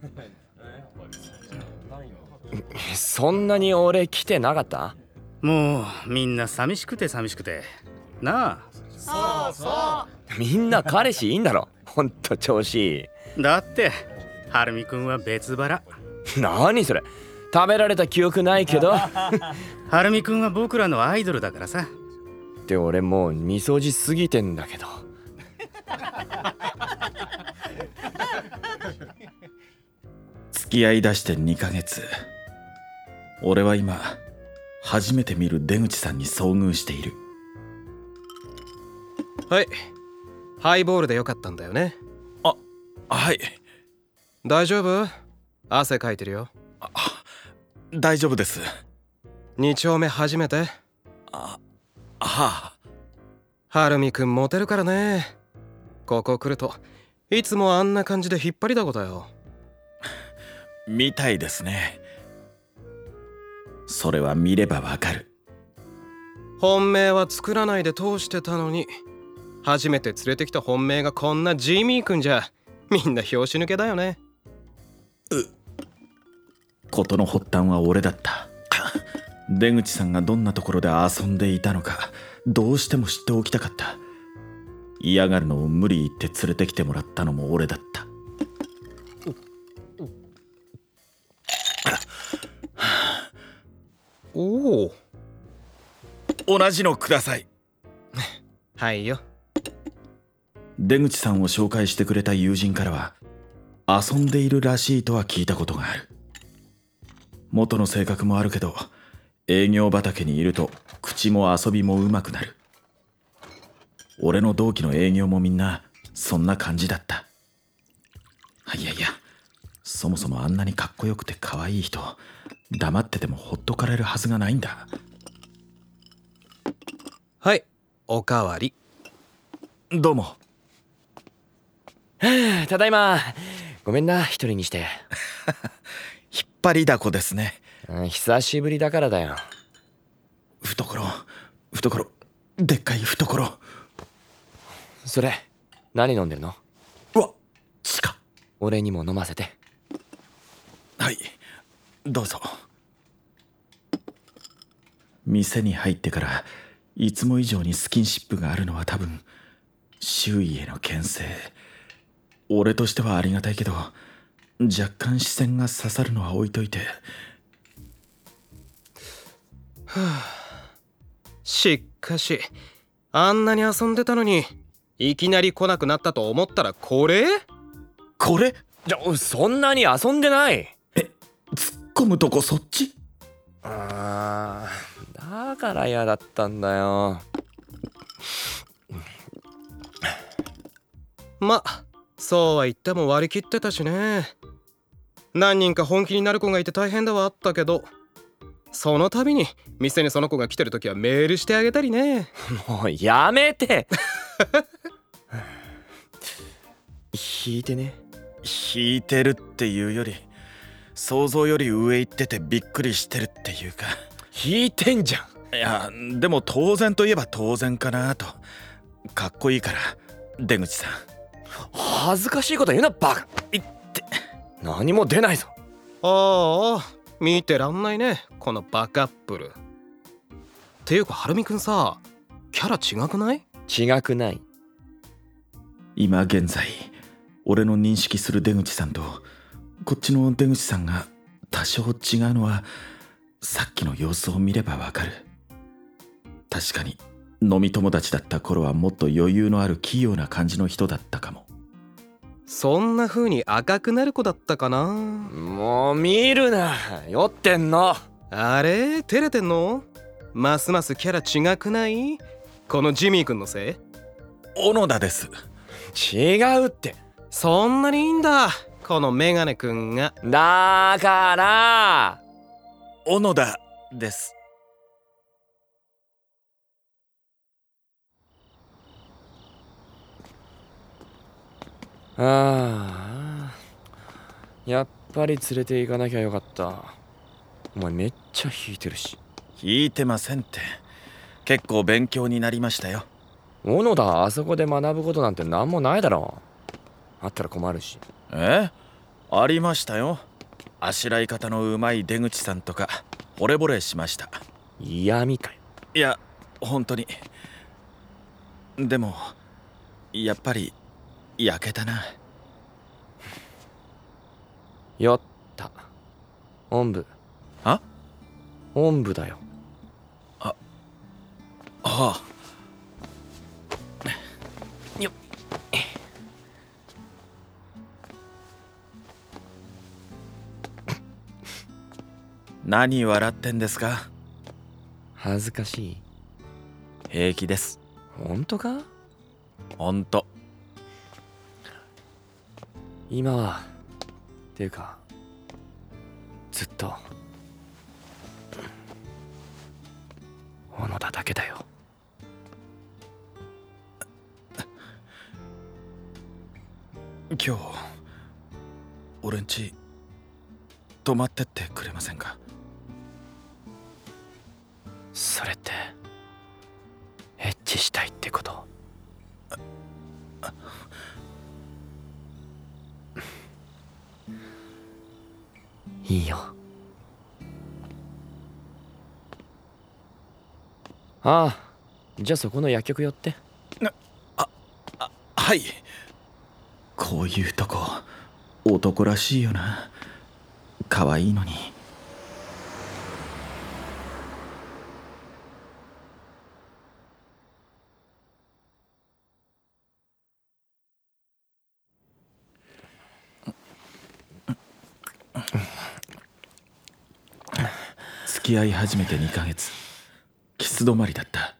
そんなに俺来てなかった？もうみんな寂しくて寂しくて。なそうそみんな彼氏いいんだろ？ほんと調子いい。あだってはるみくんは別腹。何それ？食べられた記憶ないけど？はるみくんは僕らのアイドルだからさ。って俺もうみそじすぎてんだけど付き合いだして2ヶ月。俺は今初めて見る出口さんに遭遇している。はい。ハイボールでよかったんだよね。はい。大丈夫？汗かいてるよ。大丈夫です。2丁目初めて？はあはるみくんモテるからね。ここ来るといつもあんな感じで引っ張りだこだよみたいですね。それは見ればわかる。本命は作らないで通してたのに初めて連れてきた本命がこんなジミーくんじゃみんな拍子抜けだよね。事の発端は俺だった。出口さんがどんなところで遊んでいたのかどうしても知っておきたかった。嫌がるのを無理言って連れてきてもらったのも俺だったおお同じのください。はいよ。出口さんを紹介してくれた友人からは遊んでいるらしいとは聞いたことがある。元の性格もあるけど営業畑にいると口も遊びもうまくなる。俺の同期の営業もみんなそんな感じだった。いやいやそもそもあんなにかっこよくて可愛い人黙っててもほっとかれるはずがないんだ。はいおかわり。どうも。ただいま。ごめんな一人にして。引っ張りだこですね。うん久しぶりだからだよ。懐懐でっかい懐。それ何飲んでるの？うわ地下。俺にも飲ませてはい。どうぞ。店に入ってからいつも以上にスキンシップがあるのは多分周囲への牽制。俺としてはありがたいけど若干視線が刺さるのは置いといて。しっかしあんなに遊んでたのにいきなり来なくなったと思ったらこれ？これ？じゃそんなに遊んでない突っ込むとこそっち？あーだから嫌だったんだよ。まそうは言っても割り切ってたしね。何人か本気になる子がいて大変だはあったけどその度に店にその子が来てる時はメールしてあげたりね。もうやめて！引いてね。引いてるっていうより想像より上行っててびっくりしてるっていうか。引いてんじゃん。いやでも当然といえば当然かなと。かっこいいから出口さん。恥ずかしいこと言うなバカ。いって。何も出ないぞ。ああ見てらんないねこのバカップル。ていうかはるみくんさキャラ違くない？違くない。今現在俺の認識する出口さんとこっちの出口さんが多少違うのはさっきの様子を見ればわかる。確かに飲み友達だった頃はもっと余裕のある器用な感じの人だったかも。そんな風に赤くなる子だったかな？もう見るな。酔ってんの。あれ？照れてんの？ますますキャラ違くない？このジミーくんのせい？小野田です。違うって。そんなにいいんだこのメガネくんが。だから小野田です。ああやっぱり連れて行かなきゃよかった。お前めっちゃ引いてるし。引いてませんって。結構勉強になりましたよ。小野田あそこで学ぶことなんて何もないだろあったら困るし。え？ありましたよ。あしらい方のうまい出口さんとか惚れ惚れしました。嫌味かよい。や本当に。でもやっぱり焼けたな。酔った。おんぶ。あ？おんぶだよ。ああよ何笑ってんですか？恥ずかしい。平気です。本当か？ほんと今はていうかずっと。小野田だけだよ。今日俺んち泊まってってくれませんか？チしたいってこと。いいよ。ああじゃあそこの薬局寄って。あはい。こういうとこ男らしいよな。可愛いのに。付き合い始めて2ヶ月。キス止まりだった。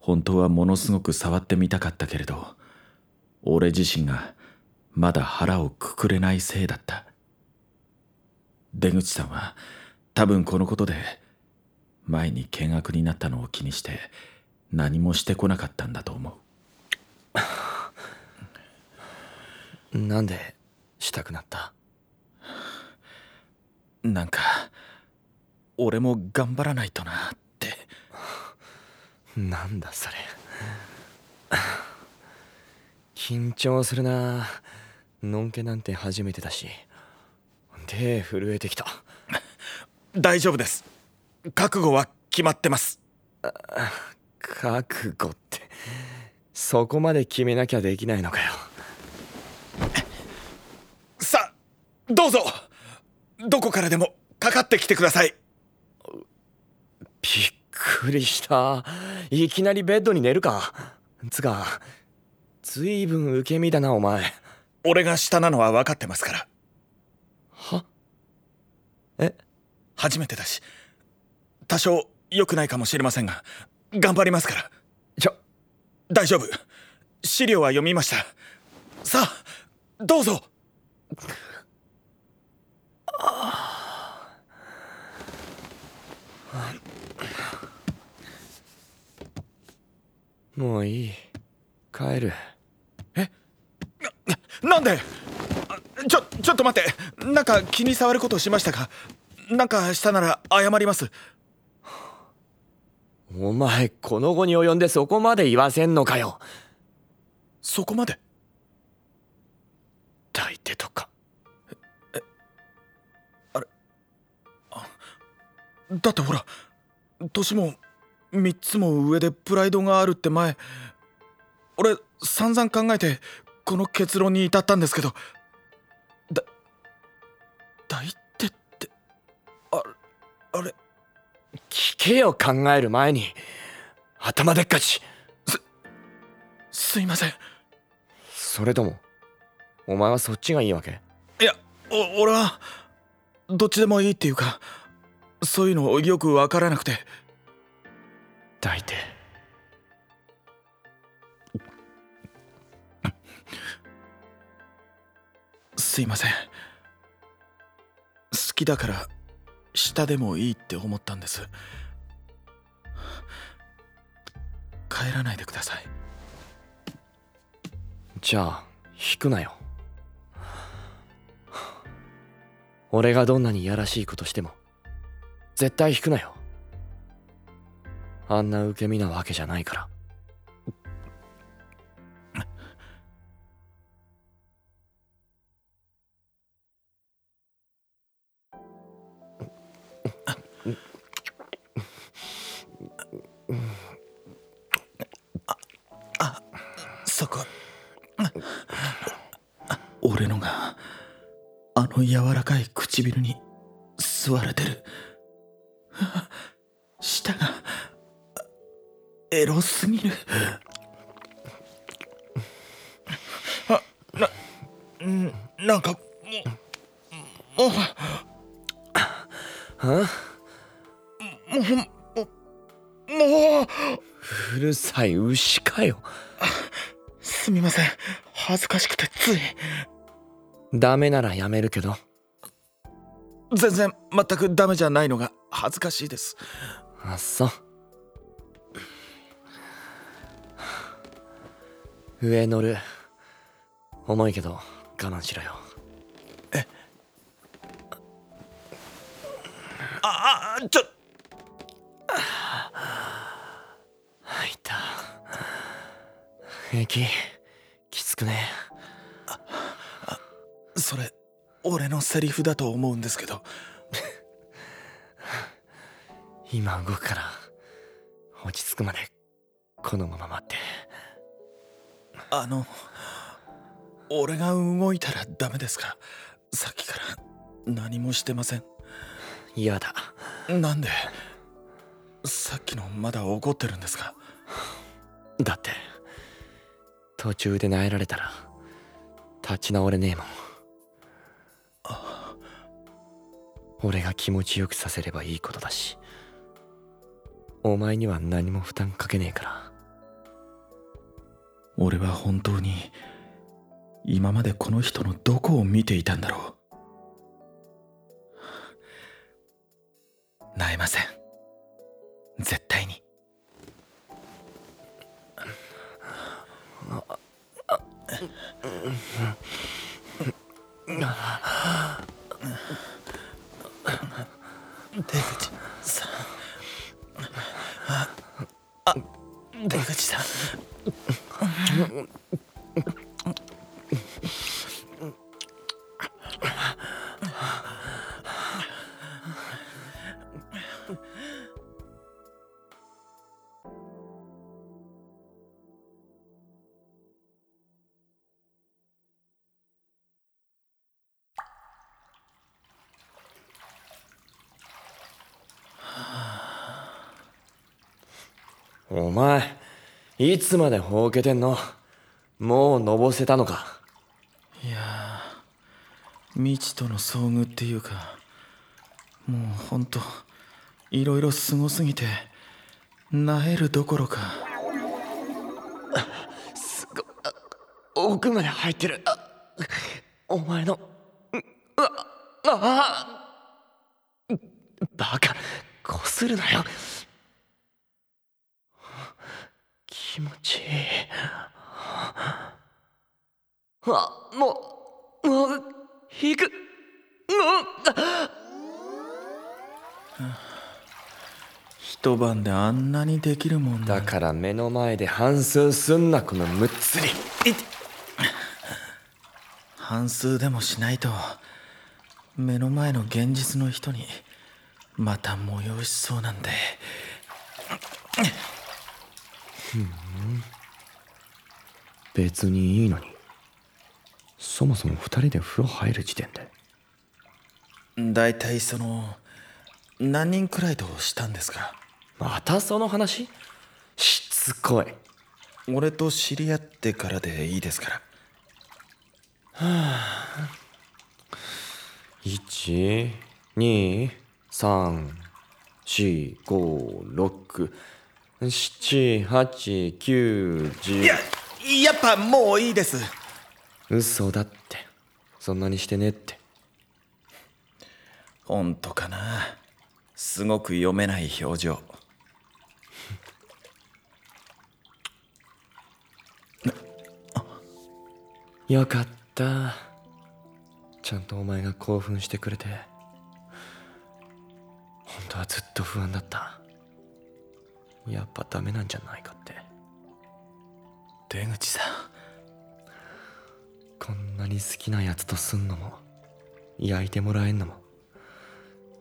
本当はものすごく触ってみたかったけれど俺自身がまだ腹をくくれないせいだった。出口さんは多分このことで前に見学になったのを気にして何もしてこなかったんだと思なんでしたくなった？うなんか俺も頑張らないとなって。なんだそれ。緊張するな。のんけなんて初めてだし。手震えてきた。大丈夫です。覚悟は決まってます。覚悟って。そこまで決めなきゃできないのかよ。さあどうぞ。どこからでもかかってきてくださいびっくりした。いきなりベッドに寝るか。つかずいぶん受け身だなお前。俺が下なのは分かってますから。は？え？初めてだし。多少良くないかもしれませんが頑張りますから。ちょ大丈夫。資料は読みました。さあどうぞもういい。帰る。なんで？あちょちょっと待って。なんか気に障ることしましたか？なんかしたなら謝ります。お前この後に及んでそこまで言わせんのかよ。そこまで？抱いてとか。だってほら年も3つも上でプライドがあるって前俺散々考えてこの結論に至ったんですけどだ抱いてってああれ聞けよ考える前に頭でっかち。すいません。それともお前はそっちがいいわけ？いやお俺はどっちでもいいっていうかそういうのよく分からなくて抱いて。すいません。好きだから下でもいいって思ったんです。帰らないでください。じゃあ引くなよ。俺がどんなにいやらしいことしても絶対引くなよ。あんな受け身なわけじゃないから。あ、そこ。俺のが、あの柔らかい唇に吸われてる。エロすぎる。あなんなんかもうもう。はもうもう。うるさい牛かよ。すみません。恥ずかしくてつい。ダメならやめるけど。全然全くダメじゃないのが恥ずかしいです。あっそ上乗る。重いけど我慢しろよ。ああちょ。入った息きつくね。それ俺のセリフだと思うんですけど。今動くから落ち着くまでこのまま待ってあの俺が動いたらダメですか？さっきから何もしてません。嫌だ。なんで？さっきのまだ怒ってるんですか？だって途中で萎えられたら立ち直れねえもん。俺が気持ちよくさせればいいことだしお前には何も負担かけねえから俺は本当に今までこの人のどこを見ていたんだろう。なえません。絶対に。出口さん。あ出口さん。お前いつまでほうけてんの？もうのぼせたのか？いやー未知との遭遇っていうかもうほんといろいろすごすぎてなえるどころか。すごあ奥まで入ってる。あお前のああバカこするなよ気持ちいい。あもうもう引く。もう。一晩であんなにできるもんだ。から目の前で反数すんなこのむっつり。半数でもしないと目の前の現実の人にまた催しそうなんで別にいいのに。そもそも二人で風呂入る時点で。だいたいその何人くらいとしたんですか？またその話？しつこい。俺と知り合ってからでいいですから。1 2 3 4 5 6 7 8 9 10いややっぱもういいです。嘘だって。そんなにしてねって。本当かな。すごく読めない表情。よかった。ちゃんとお前が興奮してくれて。本当はずっと不安だったやっぱダメなんじゃないかって。出口さん。こんなに好きなやつとすんのも焼いてもらえんのも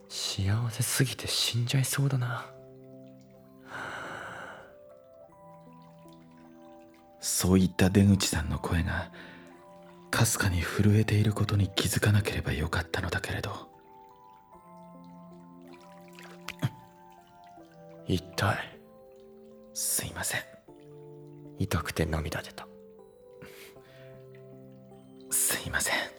幸せすぎて死んじゃいそうだな。そういった出口さんの声がかすかに震えていることに気づかなければよかったのだけれど。痛いすいません。痛くて涙出た。すいません。